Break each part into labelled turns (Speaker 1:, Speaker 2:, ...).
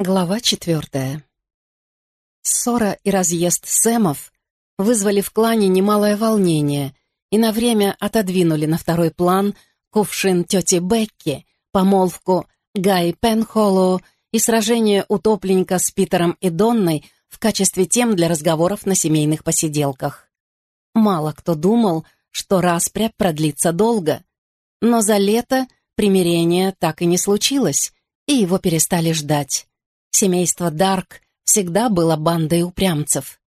Speaker 1: Глава четвертая. Ссора и разъезд Сэмов вызвали в клане немалое волнение и на время отодвинули на второй план кувшин тети Бекки, помолвку Гай Пенхоллоу и сражение утопленника с Питером и Донной в качестве тем для разговоров на семейных посиделках. Мало кто думал, что распря продлится долго, но за лето примирение так и не случилось, и его перестали ждать. Семейство Дарк всегда было бандой упрямцев.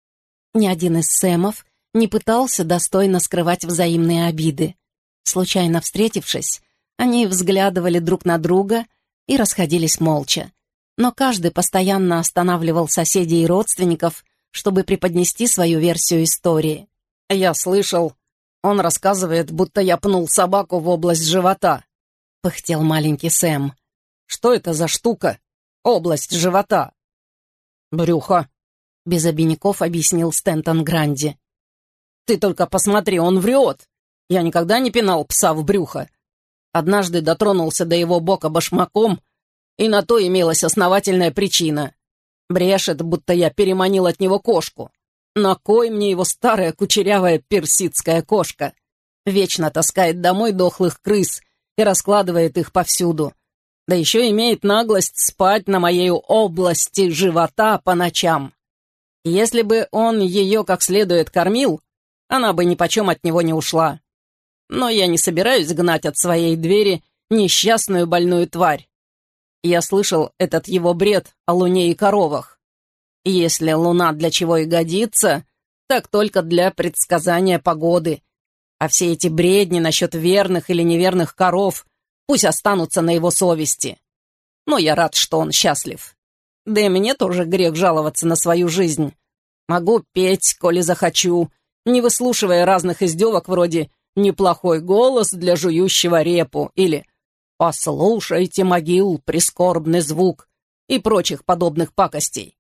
Speaker 1: Ни один из Сэмов не пытался достойно скрывать взаимные обиды. Случайно встретившись, они взглядывали друг на друга и расходились молча. Но каждый постоянно останавливал соседей и родственников, чтобы преподнести свою версию истории.
Speaker 2: «Я слышал, он рассказывает, будто я пнул собаку в область живота», — пыхтел маленький Сэм. «Что это за штука?» Область живота». «Брюхо», — без обиняков объяснил Стентон Гранди. «Ты только посмотри, он врет. Я никогда не пинал пса в брюхо. Однажды дотронулся до его бока башмаком, и на то имелась основательная причина. Брешет, будто я переманил от него кошку. На кой мне его старая кучерявая персидская кошка? Вечно таскает домой дохлых крыс и раскладывает их повсюду да еще имеет наглость спать на моей области живота по ночам. Если бы он ее как следует кормил, она бы ни почем от него не ушла. Но я не собираюсь гнать от своей двери несчастную больную тварь. Я слышал этот его бред о луне и коровах. Если луна для чего и годится, так только для предсказания погоды. А все эти бредни насчет верных или неверных коров — Пусть останутся на его совести. Но я рад, что он счастлив. Да и мне тоже грех жаловаться на свою жизнь. Могу петь, коли захочу, не выслушивая разных издевок вроде «неплохой голос для жующего репу» или «послушайте, могил, прискорбный звук» и прочих подобных пакостей.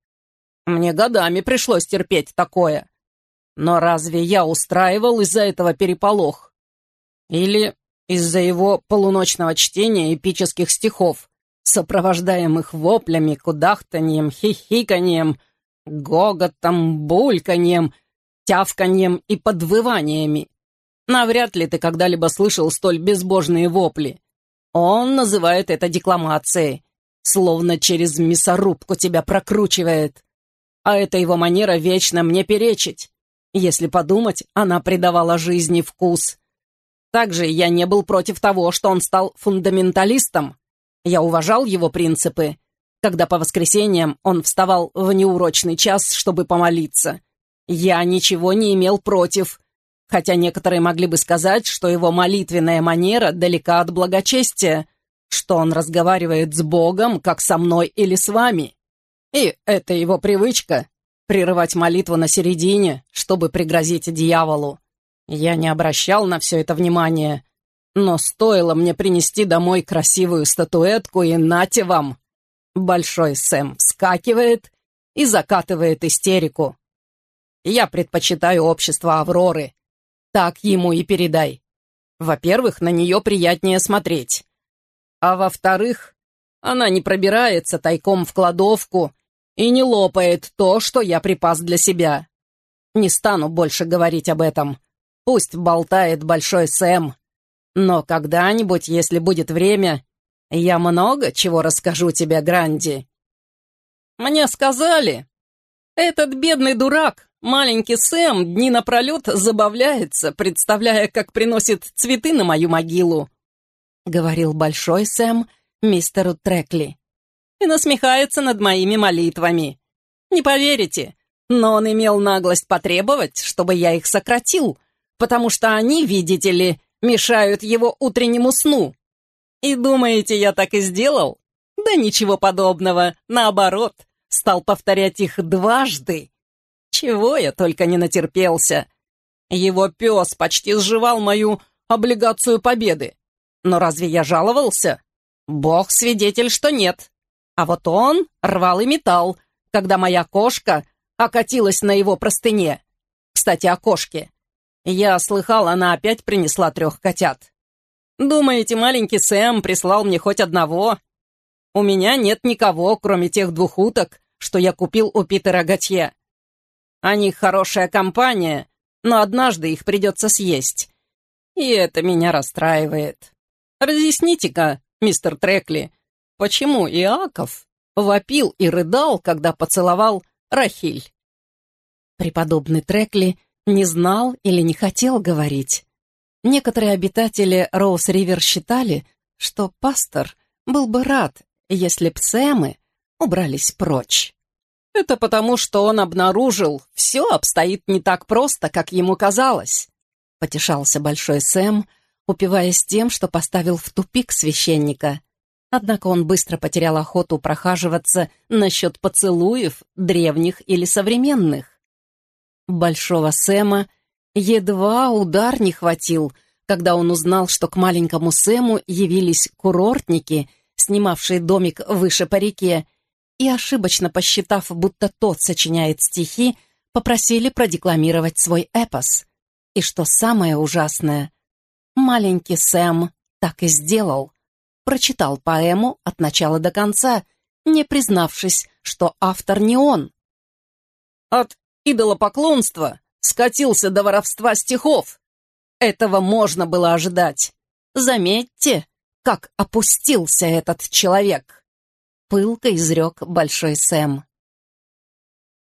Speaker 2: Мне годами пришлось терпеть такое. Но разве я устраивал из-за этого переполох? Или из-за его полуночного чтения эпических стихов, сопровождаемых воплями, кудахтанием, хихиканием, гоготом, бульканьем, тявканьем и подвываниями. Навряд ли ты когда-либо слышал столь безбожные вопли. Он называет это декламацией, словно через мясорубку тебя прокручивает. А это его манера вечно мне перечить. Если подумать, она придавала жизни вкус. Также я не был против того, что он стал фундаменталистом. Я уважал его принципы, когда по воскресеньям он вставал в неурочный час, чтобы помолиться. Я ничего не имел против, хотя некоторые могли бы сказать, что его молитвенная манера далека от благочестия, что он разговаривает с Богом, как со мной или с вами. И это его привычка — прерывать молитву на середине, чтобы пригрозить дьяволу. Я не обращал на все это внимания, но стоило мне принести домой красивую статуэтку, и нате вам! Большой Сэм вскакивает и закатывает истерику. Я предпочитаю общество Авроры. Так ему и передай. Во-первых, на нее приятнее смотреть. А во-вторых, она не пробирается тайком в кладовку и не лопает то, что я припас для себя. Не стану больше говорить об этом. Пусть болтает Большой Сэм. Но когда-нибудь, если будет время, я много чего расскажу тебе, Гранди. Мне сказали, этот бедный дурак, маленький Сэм, дни напролет забавляется, представляя, как приносит цветы на мою могилу, говорил Большой Сэм мистеру Трекли. И насмехается над моими молитвами. Не поверите, но он имел наглость потребовать, чтобы я их сократил, потому что они, видите ли, мешают его утреннему сну. И думаете, я так и сделал? Да ничего подобного, наоборот, стал повторять их дважды. Чего я только не натерпелся. Его пес почти сживал мою облигацию победы. Но разве я жаловался? Бог свидетель, что нет. А вот он рвал и металл, когда моя кошка окатилась на его простыне. Кстати, о кошке. Я слыхал, она опять принесла трех котят. Думаете, маленький Сэм прислал мне хоть одного? У меня нет никого, кроме тех двух уток, что я купил у Питера Готье. Они хорошая компания, но однажды их придется съесть. И это меня расстраивает. Разъясните-ка, мистер Трекли, почему Иаков вопил и рыдал, когда поцеловал Рахиль?
Speaker 1: Преподобный Трекли не знал или не хотел говорить. Некоторые обитатели Роуз-Ривер считали, что пастор был бы рад, если псемы убрались прочь.
Speaker 2: Это потому, что он обнаружил, все обстоит не так просто, как ему казалось.
Speaker 1: Потешался Большой Сэм, упиваясь тем, что поставил в тупик священника. Однако он быстро потерял охоту прохаживаться насчет поцелуев, древних или современных. Большого Сэма едва удар не хватил, когда он узнал, что к маленькому Сэму явились курортники, снимавшие домик выше по реке, и, ошибочно посчитав, будто тот сочиняет стихи, попросили продекламировать свой эпос. И что самое ужасное, маленький Сэм так и сделал. Прочитал поэму от начала до конца, не признавшись, что автор не он.
Speaker 2: «От идолопоклонства скатился до воровства стихов. Этого можно было ожидать. Заметьте, как опустился этот человек!» Пылко изрек Большой Сэм.